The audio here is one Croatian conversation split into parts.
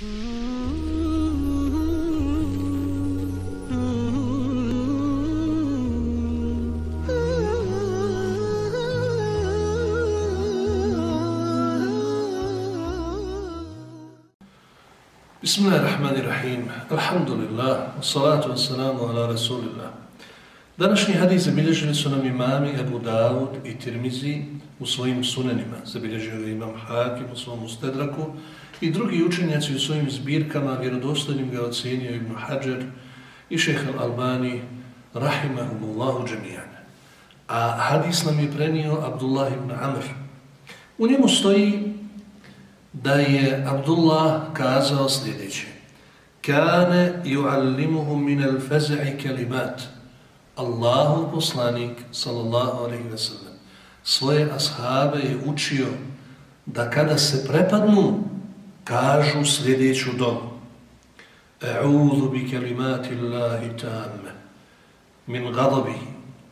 بسم الله الرحمن الرحيم الحمد لله والصلاة والسلام على رسول الله Današnji hadis zabilježili su nam imami Abu Dawud i Tirmizi u svojim sunanima. Zabilježio je imam Hakim u svom ustedraku i drugi učenjaci u svojim zbirkama vjerodostojnim ga ocjenio Ibn Hajar i šeha Al-Albani rahimahumullahu džemijan. A hadis nam je prenio Abdullah ibn Amr. U njemu stoji da je Abdullah kazao sljedeće. Kane juallimuhum min al-faza'i kalimat. Allahu poslanik, sallallahu alaihi wa sallam, svoje ashabe je učio da kada se prepadnu, kažu sljedeću dobu. A'udhu bi kalimati Allahi tamme, min gadabihi,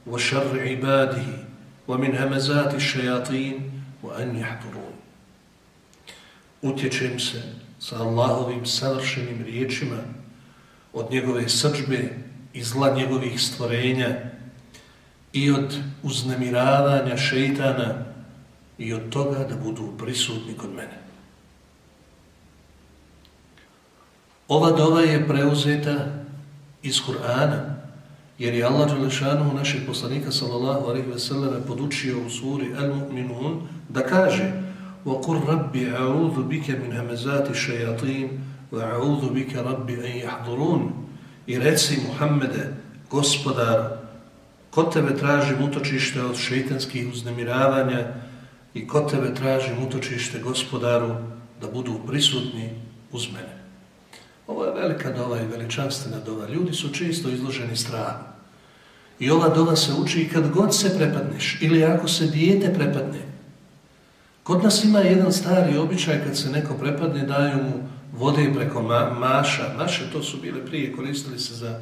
wa šarri ibadihi, wa min hamazati šajatin, wa an jahdurun utječem se sa Allahovim savršenim riječima od njegove srđbe i zla njegovih stvorenja i od uznemiravanja šeitana i od toga da budu prisutni kod mene. Ova dova je preuzeta iz Kur'ana, jer je Allah Đelešanu našeg poslanika sallallahu alaihi ve selleme podučio u suri Al-Mu'minun da kaže وقل ربي أعوذ بك من همزات الشياطين وأعوذ بك ربي أن يحضرون I reci Muhammede, gospodar, kod tebe tražim utočište od šeitanskih uznemiravanja i kod tebe tražim utočište gospodaru da budu prisutni uz mene. Ovo je velika dova i veličanstvena dova. Ljudi su čisto izloženi strahu. I ova dova se uči kad god se prepadneš ili ako se dijete prepadne. Kod nas ima jedan stari običaj kad se neko prepadne, daju mu vode preko ma maša. Maše to su bile prije, koristili se za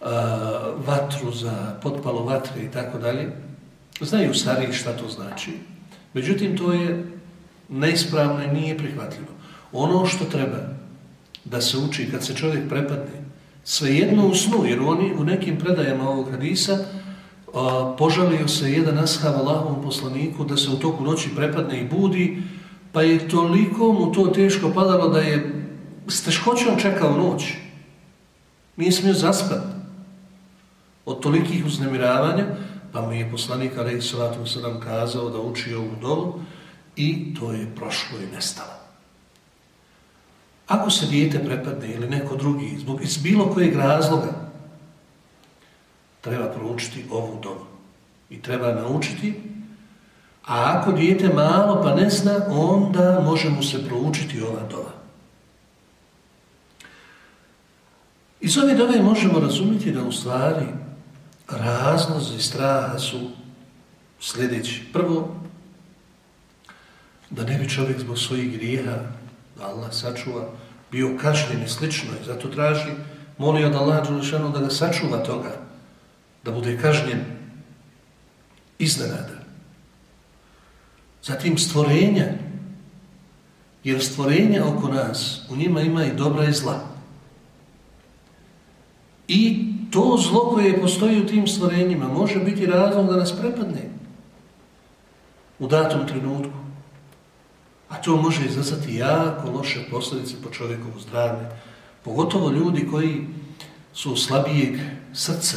uh, vatru, za potpalo vatre i tako dalje. Znaju stariji šta to znači. Međutim, to je neispravno i nije prihvatljivo. Ono što treba da se uči kad se čovjek prepadne, svejedno u snu, jer oni u nekim predajama ovog hadisa požalio se jedan ashab Allahovom poslaniku da se u toku noći prepadne i budi, pa je toliko mu to teško padalo da je s teškoćom čekao noć. Nije smio zaspati od tolikih uznemiravanja, pa mu je poslanik Aleyhi Salatu kazao da uči ovu dovu i to je prošlo i nestalo. Ako se dijete prepadne ili neko drugi, zbog iz bilo kojeg razloga, treba proučiti ovu dobu. I treba naučiti, a ako dijete malo pa ne zna, onda može mu se proučiti ova doba. Iz ove dove možemo razumjeti da u stvari razlozi straha su sljedeći. Prvo, da ne bi čovjek zbog svojih grijeha, da Allah sačuva, bio kažnjen i slično i zato traži, moli od Allah da ga sačuva toga da bude kažnjen iznenada. Zatim stvorenja, jer stvorenja oko nas, u njima ima i dobra i zla. I to zlo koje postoji u tim stvorenjima može biti razlog da nas prepadne u datom trenutku. To može izazvati jako loše posljedice po čovjekovu zdravlje. Pogotovo ljudi koji su slabijeg srca,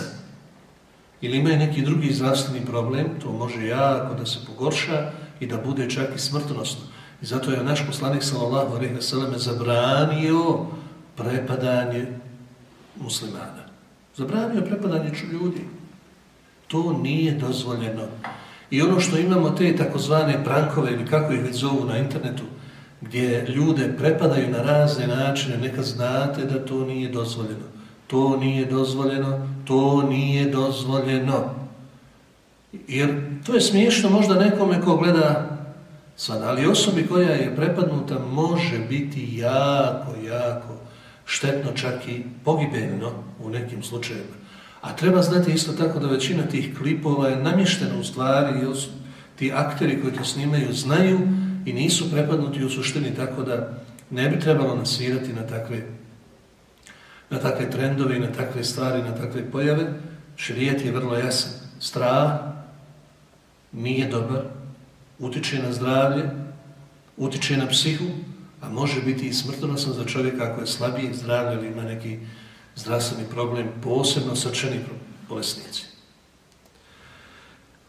ili imaju neki drugi zdravstveni problem, to može jako da se pogorša i da bude čak i smrtonosno. I zato je naš poslanik sallallahu alejhi ve selleme zabranio prepadanje muslimana. Zabranio prepadanje ljudi. To nije dozvoljeno. I ono što imamo te takozvane prankove ili kako ih već zovu na internetu, gdje ljude prepadaju na razne načine, neka znate da to nije dozvoljeno. To nije dozvoljeno, to nije dozvoljeno. Jer to je smiješno možda nekome ko gleda sad, ali osobi koja je prepadnuta može biti jako, jako štetno, čak i pogibeljno u nekim slučajevima. A treba znati isto tako da većina tih klipova je namještena u stvari, su ti akteri koji to snimaju znaju i nisu prepadnuti u suštini tako da ne bi trebalo nasirati na takve, na takve trendove i na takve stvari, na takve pojave. Širijet je vrlo jasan. Strah nije dobar, utiče na zdravlje, utiče na psihu, a može biti i smrtonosan za čovjeka ako je slabiji zdravlje ili ima neki zdravstveni problem, posebno srčani bolesnici.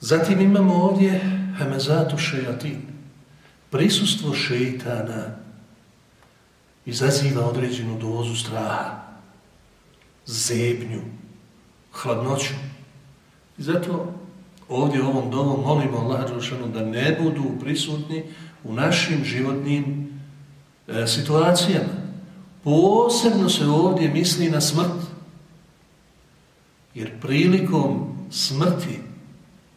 Zatim imamo ovdje hemezatu šejatin. Prisustvo šeitana izaziva određenu dozu straha, zebnju, hladnoću. I zato ovdje ovom dovom molimo Allah da ne budu prisutni u našim životnim e, situacijama. Posebno se ovdje misli na smrt. Jer prilikom smrti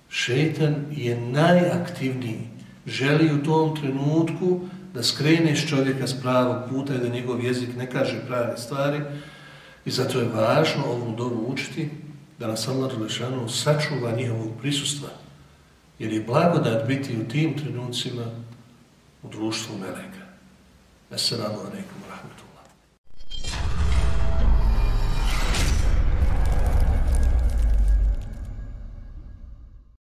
šetan je najaktivniji. Želi u tom trenutku da skreneš čovjeka s pravog puta i da njegov jezik ne kaže prave stvari. I zato je važno ovom dobu učiti da nas Allah Đelešanu sačuva njihovog prisustva. Jer je blagodat biti u tim trenucima u društvu meleka. Assalamu alaikum wa rahmatullahi.